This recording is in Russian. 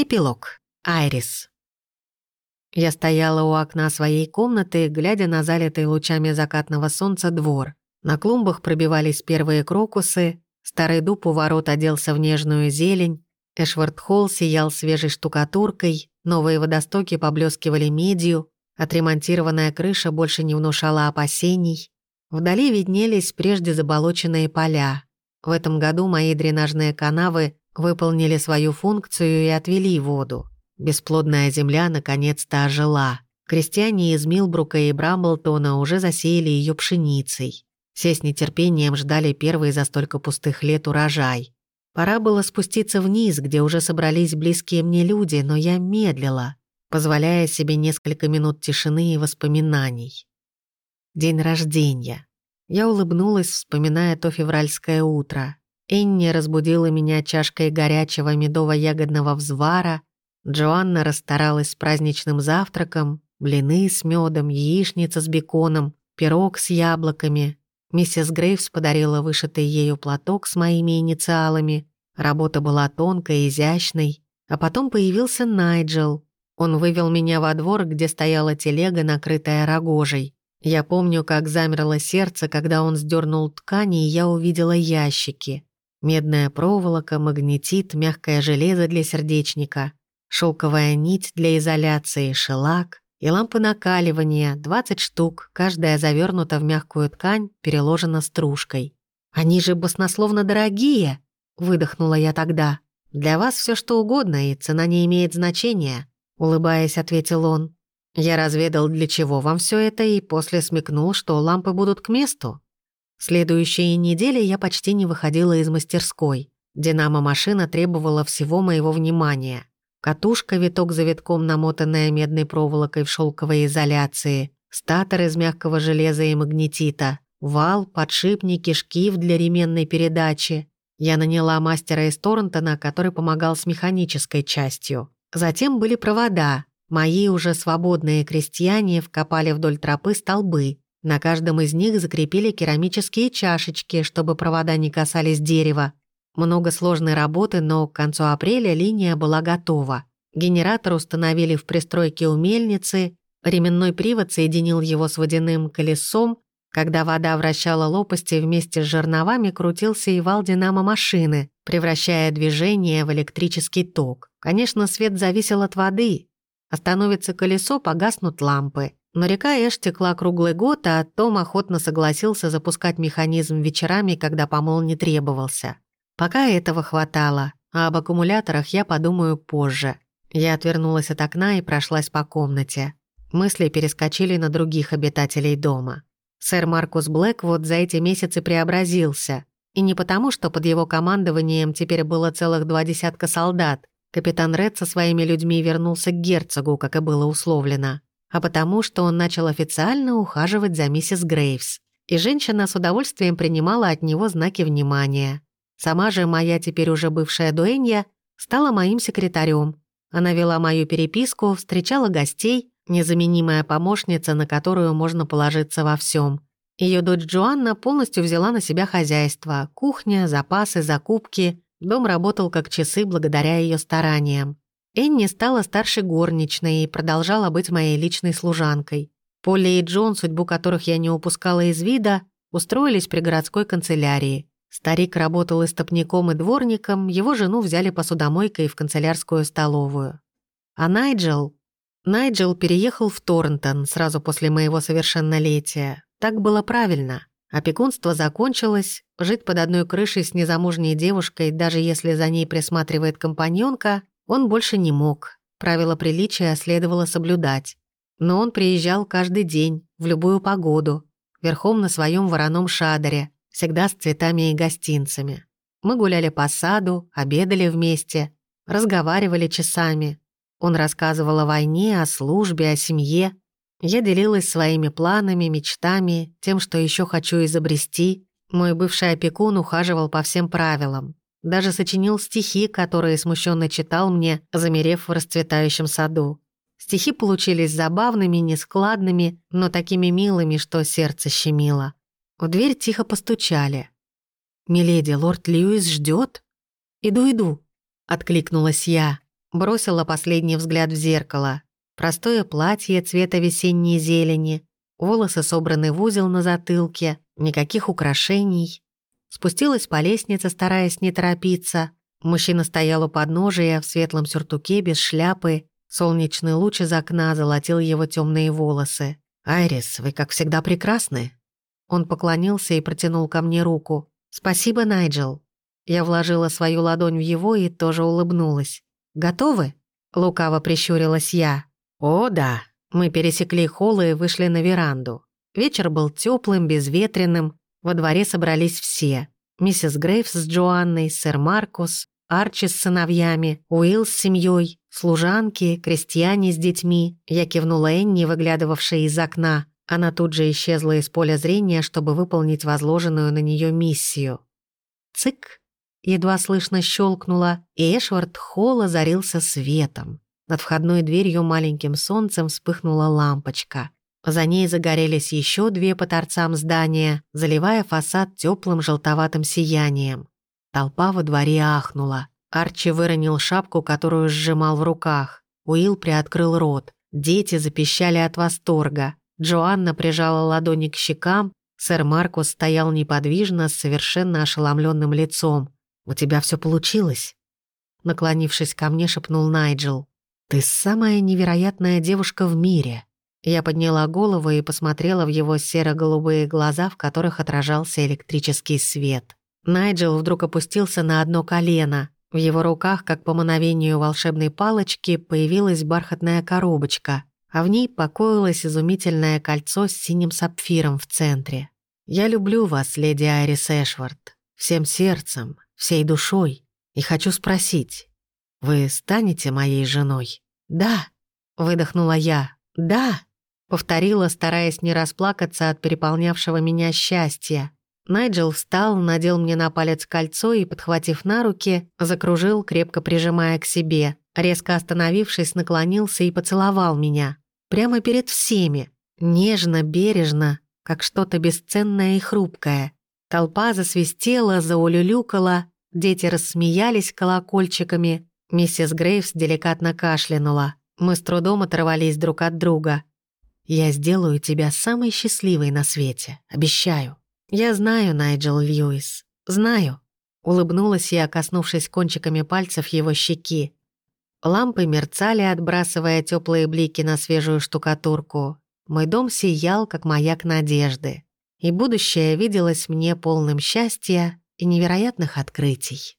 Эпилог. Айрис. Я стояла у окна своей комнаты, глядя на залитый лучами закатного солнца двор. На клумбах пробивались первые крокусы, старый дуб у ворот оделся в нежную зелень, Эшвард-холл сиял свежей штукатуркой, новые водостоки поблескивали медью, отремонтированная крыша больше не внушала опасений. Вдали виднелись прежде заболоченные поля. В этом году мои дренажные канавы выполнили свою функцию и отвели воду. Бесплодная земля наконец-то ожила. Крестьяне из Милбрука и Брамблтона уже засеяли ее пшеницей. Все с нетерпением ждали первый за столько пустых лет урожай. Пора было спуститься вниз, где уже собрались близкие мне люди, но я медлила, позволяя себе несколько минут тишины и воспоминаний. День рождения. Я улыбнулась, вспоминая то февральское утро. Энни разбудила меня чашкой горячего медово-ягодного взвара, Джоанна расстаралась с праздничным завтраком, блины с медом, яичница с беконом, пирог с яблоками. Миссис Грейвс подарила вышитый ею платок с моими инициалами. Работа была тонкой, изящной. А потом появился Найджел. Он вывел меня во двор, где стояла телега, накрытая рогожей. Я помню, как замерло сердце, когда он сдернул ткани, и я увидела ящики. Медная проволока, магнетит, мягкое железо для сердечника, шелковая нить для изоляции, шелак и лампы накаливания, 20 штук, каждая завернута в мягкую ткань, переложена стружкой. «Они же баснословно дорогие!» — выдохнула я тогда. «Для вас все что угодно, и цена не имеет значения», — улыбаясь, ответил он. Я разведал, для чего вам все это, и после смекнул, что лампы будут к месту. Следующие недели я почти не выходила из мастерской. Динамо-машина требовала всего моего внимания. Катушка, виток за витком, намотанная медной проволокой в шелковой изоляции, статор из мягкого железа и магнетита, вал, подшипники, шкив для ременной передачи. Я наняла мастера из Торнтона, который помогал с механической частью. Затем были провода. Мои уже свободные крестьяне вкопали вдоль тропы столбы, на каждом из них закрепили керамические чашечки, чтобы провода не касались дерева. Много сложной работы, но к концу апреля линия была готова. Генератор установили в пристройке у мельницы, ременной привод соединил его с водяным колесом, когда вода вращала лопасти вместе с жерновами, крутился и вал динамо-машины, превращая движение в электрический ток. Конечно, свет зависел от воды. Остановится колесо, погаснут лампы. Но река Эш текла круглый год, а Том охотно согласился запускать механизм вечерами, когда помол не требовался. Пока этого хватало, а об аккумуляторах я подумаю позже. Я отвернулась от окна и прошлась по комнате. Мысли перескочили на других обитателей дома. Сэр Маркус Блэк вот за эти месяцы преобразился. И не потому, что под его командованием теперь было целых два десятка солдат. Капитан Ред со своими людьми вернулся к герцогу, как и было условлено а потому что он начал официально ухаживать за миссис Грейвс, и женщина с удовольствием принимала от него знаки внимания. Сама же моя теперь уже бывшая дуэнья стала моим секретарем. Она вела мою переписку, встречала гостей, незаменимая помощница, на которую можно положиться во всем. Ее дочь Джоанна полностью взяла на себя хозяйство, кухня, запасы, закупки. Дом работал как часы благодаря ее стараниям. Энни стала старшей горничной и продолжала быть моей личной служанкой. Полли и Джон, судьбу которых я не упускала из вида, устроились при городской канцелярии. Старик работал истопником и дворником, его жену взяли посудомойкой в канцелярскую столовую. А Найджел... Найджел переехал в Торнтон сразу после моего совершеннолетия. Так было правильно. Опекунство закончилось, жить под одной крышей с незамужней девушкой, даже если за ней присматривает компаньонка, он больше не мог. Правила приличия следовало соблюдать. Но он приезжал каждый день, в любую погоду, верхом на своем вороном шадере, всегда с цветами и гостинцами. Мы гуляли по саду, обедали вместе, разговаривали часами. Он рассказывал о войне, о службе, о семье. Я делилась своими планами, мечтами, тем, что еще хочу изобрести. Мой бывший опекун ухаживал по всем правилам. Даже сочинил стихи, которые смущенно читал мне, замерев в расцветающем саду. Стихи получились забавными, нескладными, но такими милыми, что сердце щемило. В дверь тихо постучали. «Миледи, лорд Льюис ждет? «Иду, иду», — откликнулась я. Бросила последний взгляд в зеркало. Простое платье цвета весенней зелени, волосы собраны в узел на затылке, никаких украшений. Спустилась по лестнице, стараясь не торопиться. Мужчина стоял у подножия в светлом сюртуке без шляпы. Солнечный луч из окна золотил его темные волосы. «Айрис, вы, как всегда, прекрасны». Он поклонился и протянул ко мне руку. «Спасибо, Найджел». Я вложила свою ладонь в его и тоже улыбнулась. «Готовы?» Лукаво прищурилась я. «О, да». Мы пересекли холл и вышли на веранду. Вечер был теплым, безветренным. Во дворе собрались все. Миссис Грейвс с Джоанной, сэр Маркус, Арчи с сыновьями, Уилл с семьей, служанки, крестьяне с детьми. Я кивнула Энни, выглядывавшей из окна. Она тут же исчезла из поля зрения, чтобы выполнить возложенную на нее миссию. Цик! Едва слышно щелкнуло, и Эшвард Холл озарился светом. Над входной дверью маленьким солнцем вспыхнула лампочка. За ней загорелись еще две по торцам здания, заливая фасад теплым желтоватым сиянием. Толпа во дворе ахнула. Арчи выронил шапку, которую сжимал в руках. Уилл приоткрыл рот. Дети запищали от восторга. Джоанна прижала ладони к щекам, сэр Маркус стоял неподвижно, с совершенно ошеломленным лицом. «У тебя все получилось?» Наклонившись ко мне, шепнул Найджел. «Ты самая невероятная девушка в мире». Я подняла голову и посмотрела в его серо-голубые глаза, в которых отражался электрический свет. Найджел вдруг опустился на одно колено. В его руках, как по мановению волшебной палочки, появилась бархатная коробочка а в ней покоилось изумительное кольцо с синим сапфиром в центре. «Я люблю вас, леди Айрис Эшвард, всем сердцем, всей душой, и хочу спросить, вы станете моей женой?» «Да», — выдохнула я, «да», — повторила, стараясь не расплакаться от переполнявшего меня счастья. Найджел встал, надел мне на палец кольцо и, подхватив на руки, закружил, крепко прижимая к себе. Резко остановившись, наклонился и поцеловал меня. Прямо перед всеми. Нежно, бережно, как что-то бесценное и хрупкое. Толпа засвистела, заулюлюкала, дети рассмеялись колокольчиками. Миссис Грейвс деликатно кашлянула. Мы с трудом оторвались друг от друга. «Я сделаю тебя самой счастливой на свете, обещаю». «Я знаю, Найджел Льюис, знаю». Улыбнулась я, коснувшись кончиками пальцев его щеки. Лампы мерцали, отбрасывая теплые блики на свежую штукатурку. Мой дом сиял, как маяк надежды. И будущее виделось мне полным счастья и невероятных открытий.